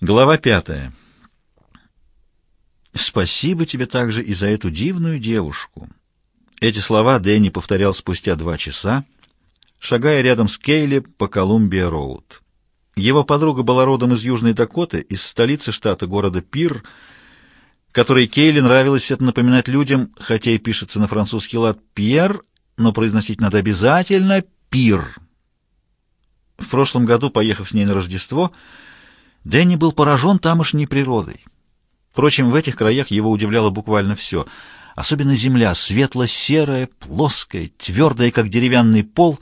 Глава пятая. «Спасибо тебе также и за эту дивную девушку». Эти слова Дэнни повторял спустя два часа, шагая рядом с Кейли по Колумбия-Роуд. Его подруга была родом из Южной Дакоты, из столицы штата города Пир, которой Кейли нравилось это напоминать людям, хотя и пишется на французский лад «Пьер», но произносить надо обязательно «Пир». В прошлом году, поехав с ней на Рождество, Дэнни был поражен тамошней природой. Впрочем, в этих краях его удивляло буквально все. Особенно земля, светло-серая, плоская, твердая, как деревянный пол,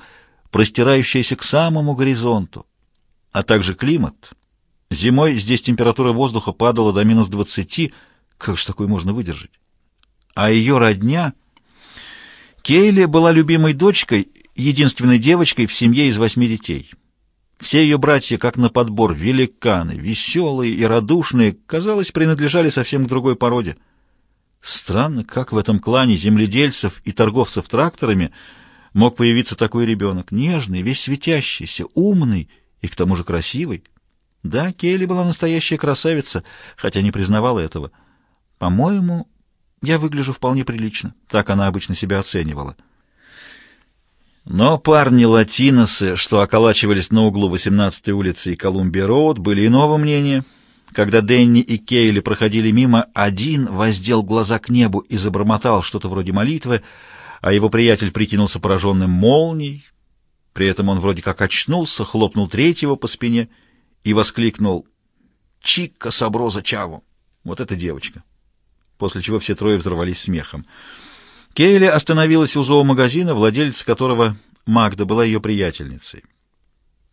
простирающаяся к самому горизонту. А также климат. Зимой здесь температура воздуха падала до минус двадцати. Как же такое можно выдержать? А ее родня... Кейли была любимой дочкой, единственной девочкой в семье из восьми детей. Все ее братья, как на подбор, великаны, веселые и радушные, казалось, принадлежали совсем к другой породе. Странно, как в этом клане земледельцев и торговцев тракторами мог появиться такой ребенок. Нежный, весь светящийся, умный и к тому же красивый. Да, Келли была настоящая красавица, хотя не признавала этого. По-моему, я выгляжу вполне прилично. Так она обычно себя оценивала. Но парни-латиносы, что околачивались на углу 18-й улицы и Колумбия-Роуд, были иного мнения. Когда Дэнни и Кейли проходили мимо, один воздел глаза к небу и забормотал что-то вроде молитвы, а его приятель прикинулся пораженным молнией. При этом он вроде как очнулся, хлопнул третьего по спине и воскликнул «Чикка Саброза Чаву!» Вот эта девочка. После чего все трое взорвались смехом. Кейли остановилась у зоомагазина, владелец которого Магда была ее приятельницей.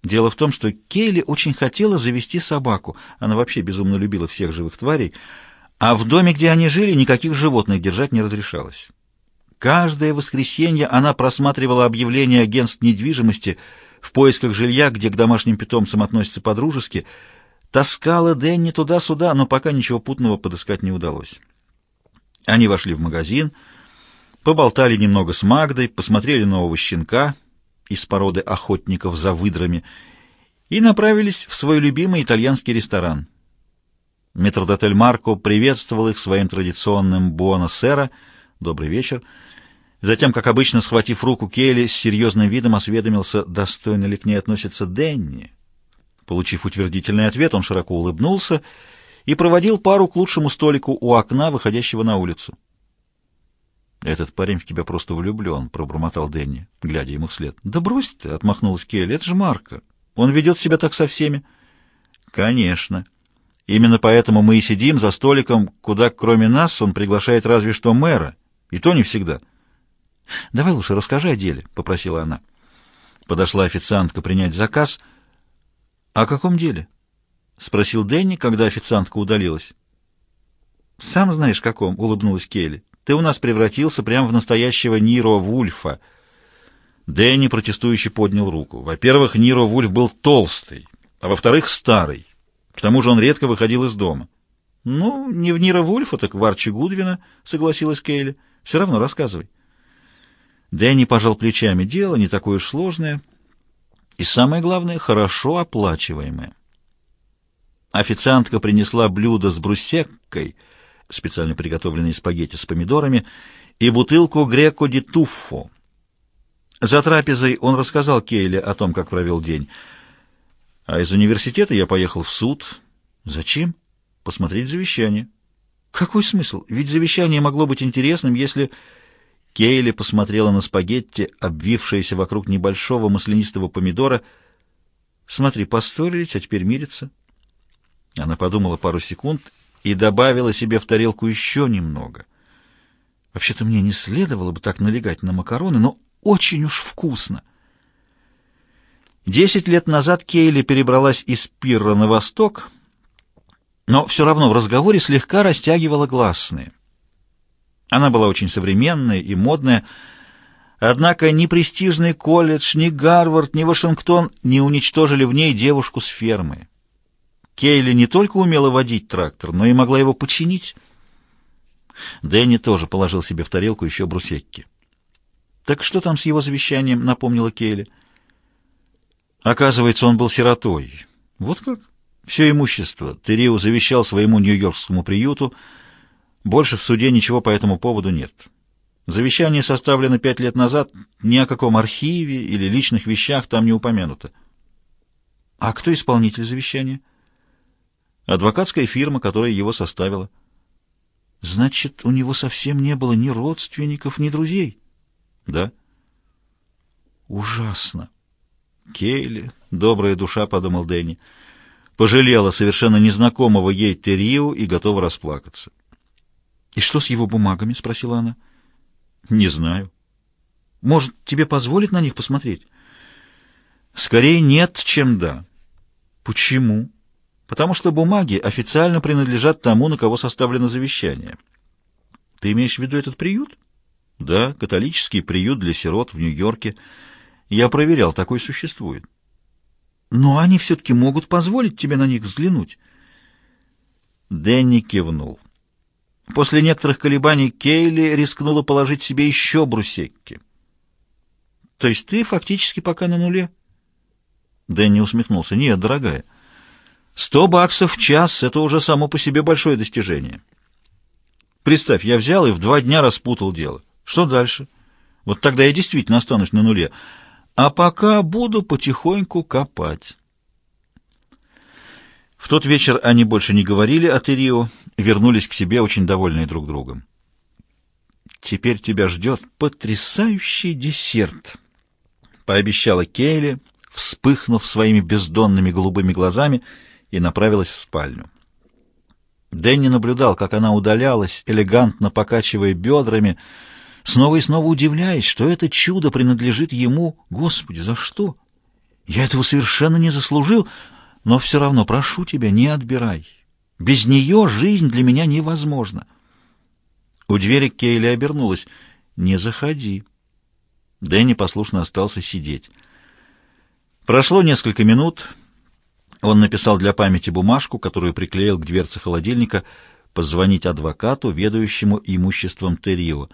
Дело в том, что Кейли очень хотела завести собаку. Она вообще безумно любила всех живых тварей. А в доме, где они жили, никаких животных держать не разрешалось. Каждое воскресенье она просматривала объявления агентств недвижимости в поисках жилья, где к домашним питомцам относятся по-дружески. Таскала Дэнни туда-сюда, но пока ничего путного подыскать не удалось. Они вошли в магазин — Поболтали немного с Магдой, посмотрели нового щенка из породы охотников за выдрами и направились в свой любимый итальянский ресторан. Метродотель Марко приветствовал их своим традиционным «Буоно-сера» «Добрый вечер». Затем, как обычно, схватив руку Келли, с серьезным видом осведомился, достойно ли к ней относится Денни. Получив утвердительный ответ, он широко улыбнулся и проводил пару к лучшему столику у окна, выходящего на улицу. «Этот парень в тебя просто влюблен», — пробормотал Дэнни, глядя ему вслед. «Да брось ты!» — отмахнулась Келли. «Это же Марка. Он ведет себя так со всеми». «Конечно. Именно поэтому мы и сидим за столиком, куда кроме нас он приглашает разве что мэра. И то не всегда». «Давай лучше расскажи о деле», — попросила она. Подошла официантка принять заказ. «О каком деле?» — спросил Дэнни, когда официантка удалилась. «Сам знаешь, каком», — улыбнулась Келли. Ты у нас превратился прямо в настоящего Ниро Вульфа. Дэнни протестующий поднял руку. Во-первых, Ниро Вульф был толстый, а во-вторых, старый. К тому же он редко выходил из дома. «Ну, не в Ниро Вульфа, так в Арчи Гудвина», — согласилась Кейли. «Все равно рассказывай». Дэнни пожал плечами. Дело не такое уж сложное. И самое главное, хорошо оплачиваемое. Официантка принесла блюдо с брусеккой — специально приготовленные спагетти с помидорами, и бутылку греко ди туффо. За трапезой он рассказал Кейле о том, как провел день. А из университета я поехал в суд. Зачем? Посмотреть завещание. Какой смысл? Ведь завещание могло быть интересным, если... Кейли посмотрела на спагетти, обвившиеся вокруг небольшого маслянистого помидора. «Смотри, поссорились, а теперь мирятся». Она подумала пару секунд и добавила себе в тарелку еще немного. Вообще-то мне не следовало бы так налегать на макароны, но очень уж вкусно. Десять лет назад Кейли перебралась из Пирра на восток, но все равно в разговоре слегка растягивала гласные. Она была очень современная и модная, однако ни престижный колледж, ни Гарвард, ни Вашингтон не уничтожили в ней девушку с фермы. Кейли не только умела водить трактор, но и могла его починить. Дэнни тоже положил себе в тарелку еще брусекки. «Так что там с его завещанием?» — напомнила Кейли. «Оказывается, он был сиротой». «Вот как?» Все имущество Терио завещал своему нью-йоркскому приюту. Больше в суде ничего по этому поводу нет. Завещание составлено пять лет назад, ни о каком архиве или личных вещах там не упомянуто. А кто исполнитель завещания? Адвокатская фирма, которая его составила. Значит, у него совсем не было ни родственников, ни друзей? Да. Ужасно. Кейли, добрая душа, подумал Дэнни, пожалела совершенно незнакомого ей Террио и готова расплакаться. «И что с его бумагами?» — спросила она. «Не знаю. Может, тебе позволить на них посмотреть?» «Скорее нет, чем да». «Почему?» «Потому что бумаги официально принадлежат тому, на кого составлено завещание». «Ты имеешь в виду этот приют?» «Да, католический приют для сирот в Нью-Йорке». Я проверял, такой существует. Но они все-таки могут позволить тебе на них взглянуть. Дэнни кивнул. После некоторых колебаний Кейли рискнула положить себе еще брусекки. То есть ты фактически пока на нуле? Дэнни усмехнулся. Нет, дорогая. Сто баксов в час — это уже само по себе большое достижение. Представь, я взял и в два дня распутал дело. Что дальше? Вот тогда я действительно останусь на нуле. А пока буду потихоньку копать. В тот вечер они больше не говорили о Терио, вернулись к себе очень довольные друг другом. «Теперь тебя ждет потрясающий десерт», — пообещала Кейли, вспыхнув своими бездонными голубыми глазами, и направилась в спальню. Дэнни наблюдал, как она удалялась, элегантно покачивая бедрами, — снова и снова удивляясь, что это чудо принадлежит ему. Господи, за что? Я этого совершенно не заслужил, но все равно прошу тебя, не отбирай. Без нее жизнь для меня невозможна. У двери Кейли обернулась. «Не заходи». Дэнни послушно остался сидеть. Прошло несколько минут. Он написал для памяти бумажку, которую приклеил к дверце холодильника, позвонить адвокату, ведающему имуществом Террио.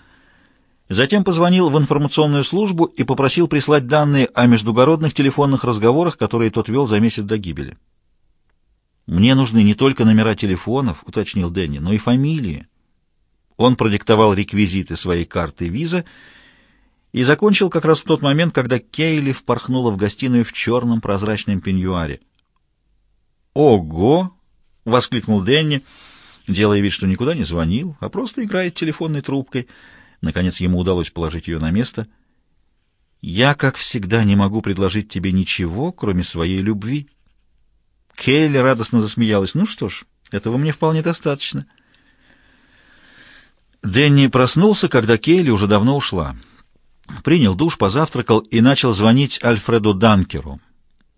Затем позвонил в информационную службу и попросил прислать данные о междугородных телефонных разговорах, которые тот вел за месяц до гибели. «Мне нужны не только номера телефонов», — уточнил Дэнни, — «но и фамилии». Он продиктовал реквизиты своей карты виза и закончил как раз в тот момент, когда Кейли впорхнула в гостиную в черном прозрачном пеньюаре. «Ого!» — воскликнул Дэнни, делая вид, что никуда не звонил, а просто играет телефонной трубкой — Наконец ему удалось положить ее на место. «Я, как всегда, не могу предложить тебе ничего, кроме своей любви». Келли радостно засмеялась. «Ну что ж, этого мне вполне достаточно». Дэнни проснулся, когда Кейли уже давно ушла. Принял душ, позавтракал и начал звонить Альфреду Данкеру,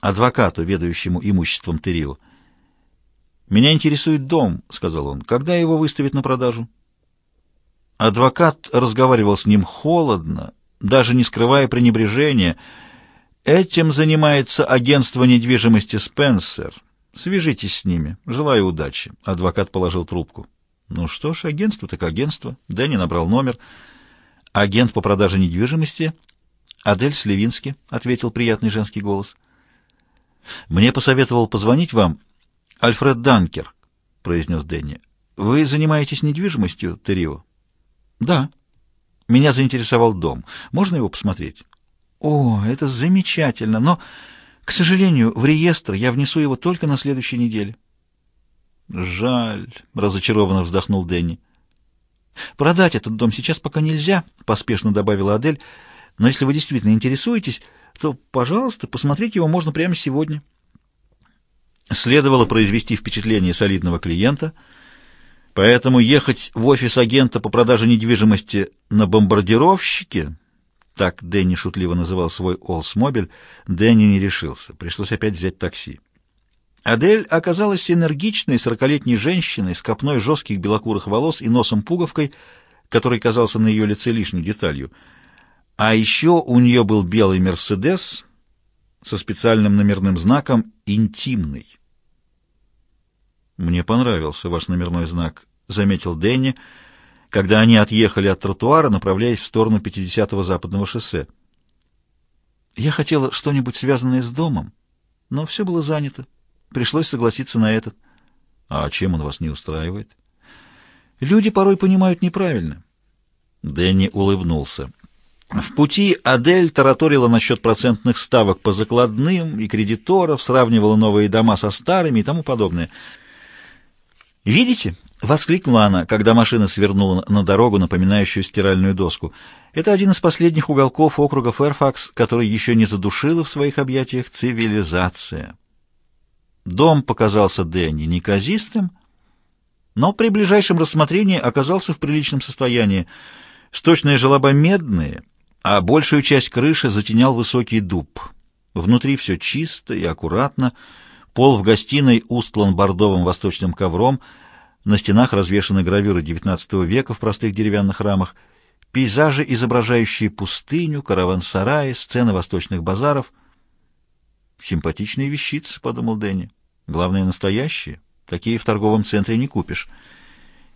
адвокату, ведающему имуществом Террио. «Меня интересует дом», — сказал он. «Когда его выставят на продажу?» Адвокат разговаривал с ним холодно, даже не скрывая пренебрежения. «Этим занимается агентство недвижимости «Спенсер». Свяжитесь с ними. Желаю удачи». Адвокат положил трубку. «Ну что ж, агентство так агентство». Дэнни набрал номер. «Агент по продаже недвижимости?» «Адель Сливински», — ответил приятный женский голос. «Мне посоветовал позвонить вам Альфред Данкер», — произнес Дэнни. «Вы занимаетесь недвижимостью, Террио?» Да. Меня заинтересовал дом. Можно его посмотреть? О, это замечательно, но, к сожалению, в реестр я внесу его только на следующей неделе. Жаль, разочарованно вздохнул Дэнни. Продать этот дом сейчас пока нельзя, поспешно добавила Адель. Но если вы действительно интересуетесь, то, пожалуйста, посмотреть его можно прямо сегодня. Следовало произвести впечатление солидного клиента — Поэтому ехать в офис агента по продаже недвижимости на бомбардировщике, так Дэнни шутливо называл свой Олсмобиль, Дэнни не решился. Пришлось опять взять такси. Адель оказалась энергичной сорокалетней женщиной с копной жестких белокурых волос и носом-пуговкой, который казался на ее лице лишней деталью. А еще у нее был белый «Мерседес» со специальным номерным знаком «Интимный». «Мне понравился ваш номерной знак», — заметил Дэнни, когда они отъехали от тротуара, направляясь в сторону 50-го западного шоссе. «Я хотела что-нибудь связанное с домом, но все было занято. Пришлось согласиться на этот. А чем он вас не устраивает? Люди порой понимают неправильно. Дэнни улыбнулся. В пути Адель тараторила насчет процентных ставок по закладным и кредиторов, сравнивала новые дома со старыми и тому подобное. «Видите?» — воскликнула она, когда машина свернула на дорогу, напоминающую стиральную доску. «Это один из последних уголков округа Фэрфакс, который еще не задушила в своих объятиях цивилизация». Дом показался Дэнни неказистым, но при ближайшем рассмотрении оказался в приличном состоянии. Сточные желоба медные — а большую часть крыши затенял высокий дуб. Внутри все чисто и аккуратно, пол в гостиной устлан бордовым восточным ковром, на стенах развешаны гравюры XIX века в простых деревянных рамах, пейзажи, изображающие пустыню, караван-сараи, сцены восточных базаров. «Симпатичные вещицы», — подумал Дэнни. «Главное, настоящие. Такие в торговом центре не купишь».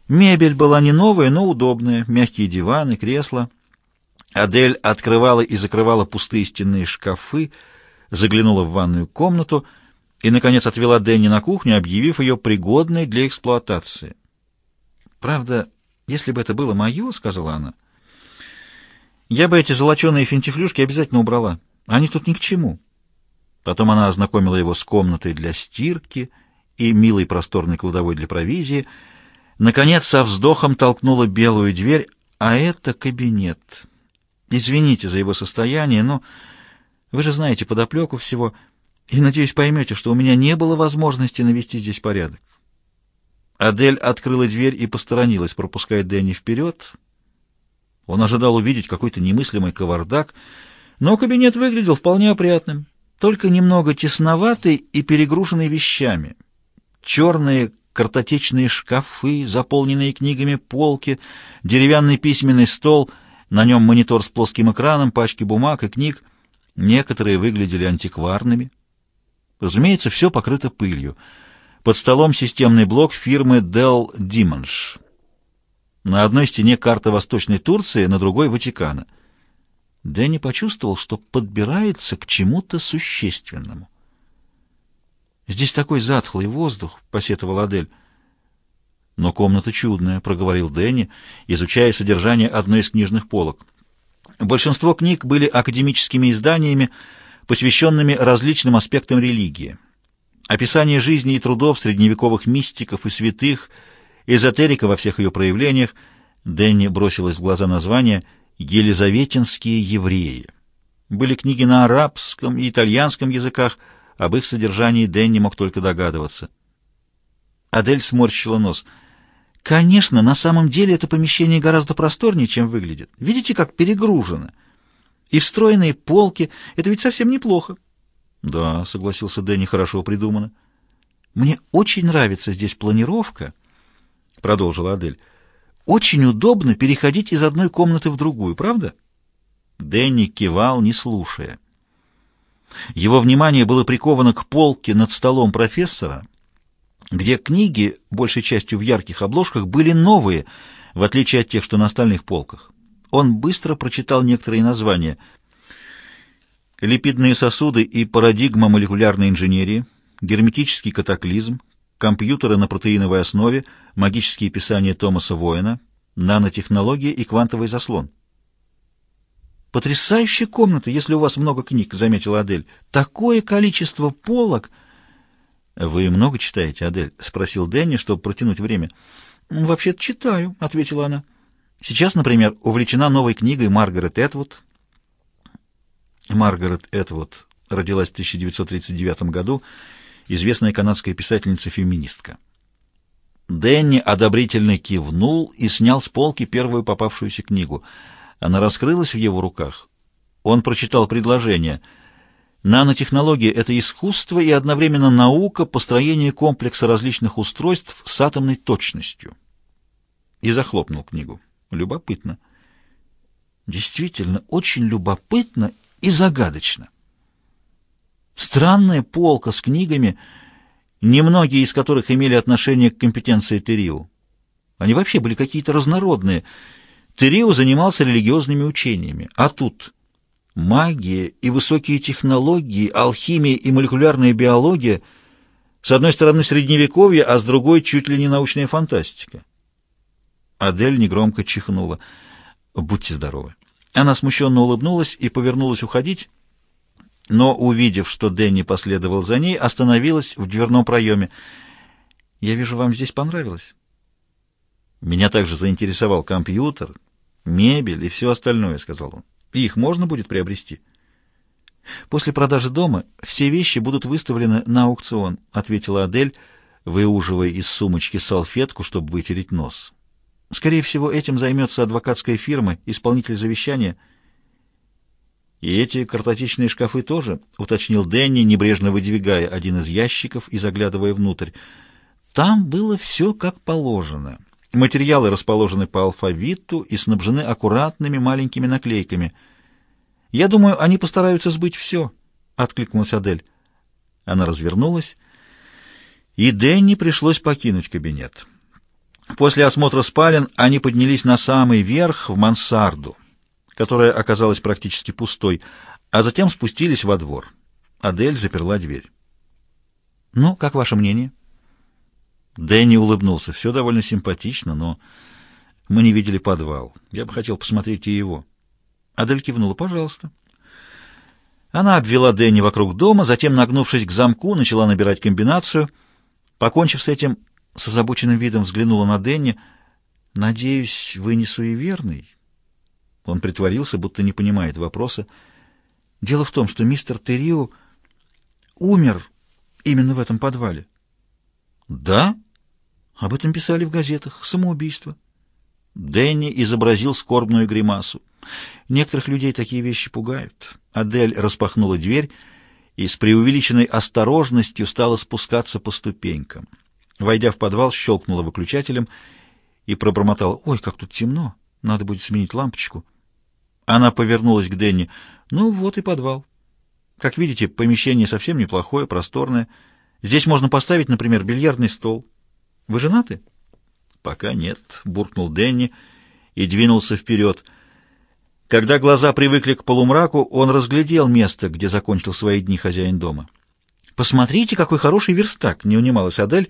Мебель была не новая, но удобная, мягкие диваны, кресла — Адель открывала и закрывала пустые стенные шкафы, заглянула в ванную комнату и, наконец, отвела Дэнни на кухню, объявив ее пригодной для эксплуатации. «Правда, если бы это было мое, — сказала она, — я бы эти золоченые финтифлюшки обязательно убрала. Они тут ни к чему». Потом она ознакомила его с комнатой для стирки и милой просторной кладовой для провизии. Наконец, со вздохом толкнула белую дверь, а это кабинет. Извините за его состояние, но вы же знаете подоплеку всего, и, надеюсь, поймете, что у меня не было возможности навести здесь порядок. Адель открыла дверь и посторонилась, пропуская Дэнни вперед. Он ожидал увидеть какой-то немыслимый кавардак, но кабинет выглядел вполне опрятным, только немного тесноватый и перегруженный вещами. Черные картотечные шкафы, заполненные книгами полки, деревянный письменный стол — на нем монитор с плоским экраном, пачки бумаг и книг. Некоторые выглядели антикварными. Разумеется, все покрыто пылью. Под столом системный блок фирмы Dell Dimension. На одной стене карта Восточной Турции, на другой — Ватикана. Дэнни почувствовал, что подбирается к чему-то существенному. «Здесь такой затхлый воздух», — посетовал Адель. «Но комната чудная», — проговорил Дэнни, изучая содержание одной из книжных полок. Большинство книг были академическими изданиями, посвященными различным аспектам религии. Описание жизни и трудов средневековых мистиков и святых, эзотерика во всех ее проявлениях, Дэнни бросилось в глаза название «Елизаветинские евреи». Были книги на арабском и итальянском языках, об их содержании Дэнни мог только догадываться. Адель сморщила нос — Конечно, на самом деле это помещение гораздо просторнее, чем выглядит. Видите, как перегружено? И встроенные полки — это ведь совсем неплохо. Да, согласился Дэнни, хорошо придумано. Мне очень нравится здесь планировка, — продолжила Адель. Очень удобно переходить из одной комнаты в другую, правда? Дэнни кивал, не слушая. Его внимание было приковано к полке над столом профессора — где книги, большей частью в ярких обложках, были новые, в отличие от тех, что на остальных полках. Он быстро прочитал некоторые названия. Липидные сосуды и парадигма молекулярной инженерии, герметический катаклизм, компьютеры на протеиновой основе, магические писания Томаса Воина, нанотехнология и квантовый заслон. «Потрясающая комната, если у вас много книг», — заметила Адель. «Такое количество полок!» «Вы много читаете, Адель?» — спросил Дэнни, чтобы протянуть время. «Вообще-то читаю», — ответила она. «Сейчас, например, увлечена новой книгой Маргарет Этвуд». Маргарет Этвуд родилась в 1939 году, известная канадская писательница-феминистка. Дэнни одобрительно кивнул и снял с полки первую попавшуюся книгу. Она раскрылась в его руках. Он прочитал предложение — Нанотехнология — это искусство и одновременно наука построения комплекса различных устройств с атомной точностью. И захлопнул книгу. Любопытно. Действительно, очень любопытно и загадочно. Странная полка с книгами, немногие из которых имели отношение к компетенции Териу. Они вообще были какие-то разнородные. Териу занимался религиозными учениями, а тут Магия и высокие технологии, алхимия и молекулярная биология С одной стороны средневековье, а с другой чуть ли не научная фантастика. Адель негромко чихнула. «Будьте здоровы». Она смущенно улыбнулась и повернулась уходить, но, увидев, что Дэнни последовал за ней, остановилась в дверном проеме. «Я вижу, вам здесь понравилось». «Меня также заинтересовал компьютер, мебель и все остальное», — сказал он. «Их можно будет приобрести?» «После продажи дома все вещи будут выставлены на аукцион», — ответила Адель, выуживая из сумочки салфетку, чтобы вытереть нос. «Скорее всего, этим займется адвокатская фирма, исполнитель завещания». «И эти картотечные шкафы тоже?» — уточнил Дэнни, небрежно выдвигая один из ящиков и заглядывая внутрь. «Там было все как положено. Материалы расположены по алфавиту и снабжены аккуратными маленькими наклейками. Я думаю, они постараются сбыть все», — откликнулась Адель. Она развернулась, и Дэнни пришлось покинуть кабинет. После осмотра спален они поднялись на самый верх, в мансарду которая оказалась практически пустой, а затем спустились во двор. Адель заперла дверь. «Ну, как ваше мнение?» Дэнни улыбнулся. «Все довольно симпатично, но мы не видели подвал. Я бы хотел посмотреть и его». Адель кивнула. «Пожалуйста». Она обвела Дэнни вокруг дома, затем, нагнувшись к замку, начала набирать комбинацию. Покончив с этим, с озабоченным видом взглянула на Дэнни. «Надеюсь, вы не суеверный?» Он притворился, будто не понимает вопроса. Дело в том, что мистер Террио умер именно в этом подвале. Да? Об этом писали в газетах. Самоубийство. Дэнни изобразил скорбную гримасу. Некоторых людей такие вещи пугают. Адель распахнула дверь и с преувеличенной осторожностью стала спускаться по ступенькам. Войдя в подвал, щелкнула выключателем и пробормотала. «Ой, как тут темно! Надо будет сменить лампочку». Она повернулась к Дэнни. «Ну, вот и подвал. Как видите, помещение совсем неплохое, просторное. Здесь можно поставить, например, бильярдный стол. Вы женаты?» «Пока нет», — буркнул Дэнни и двинулся вперед. Когда глаза привыкли к полумраку, он разглядел место, где закончил свои дни хозяин дома. «Посмотрите, какой хороший верстак!» — не унималась Адель,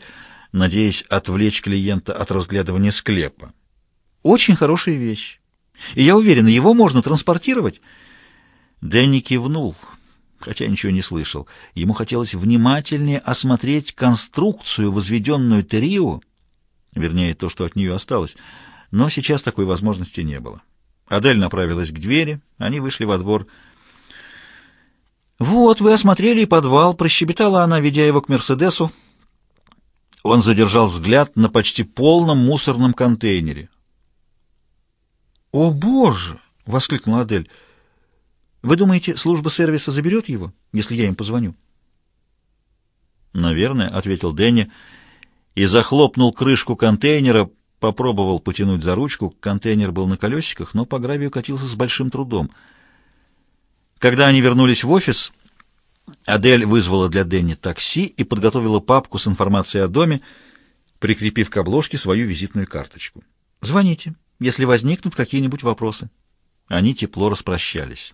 надеясь отвлечь клиента от разглядывания склепа. «Очень хорошая вещь. И я уверена, его можно транспортировать. Дэнни кивнул, хотя ничего не слышал. Ему хотелось внимательнее осмотреть конструкцию, возведенную Террио, вернее, то, что от нее осталось, но сейчас такой возможности не было. Адель направилась к двери, они вышли во двор. «Вот, вы осмотрели подвал», — прощебетала она, ведя его к Мерседесу. Он задержал взгляд на почти полном мусорном контейнере. «О, Боже!» — воскликнула Адель. «Вы думаете, служба сервиса заберет его, если я им позвоню?» «Наверное», — ответил Дэнни и захлопнул крышку контейнера, попробовал потянуть за ручку. Контейнер был на колесиках, но по гравию катился с большим трудом. Когда они вернулись в офис, Адель вызвала для Дэнни такси и подготовила папку с информацией о доме, прикрепив к обложке свою визитную карточку. «Звоните», если возникнут какие-нибудь вопросы. Они тепло распрощались.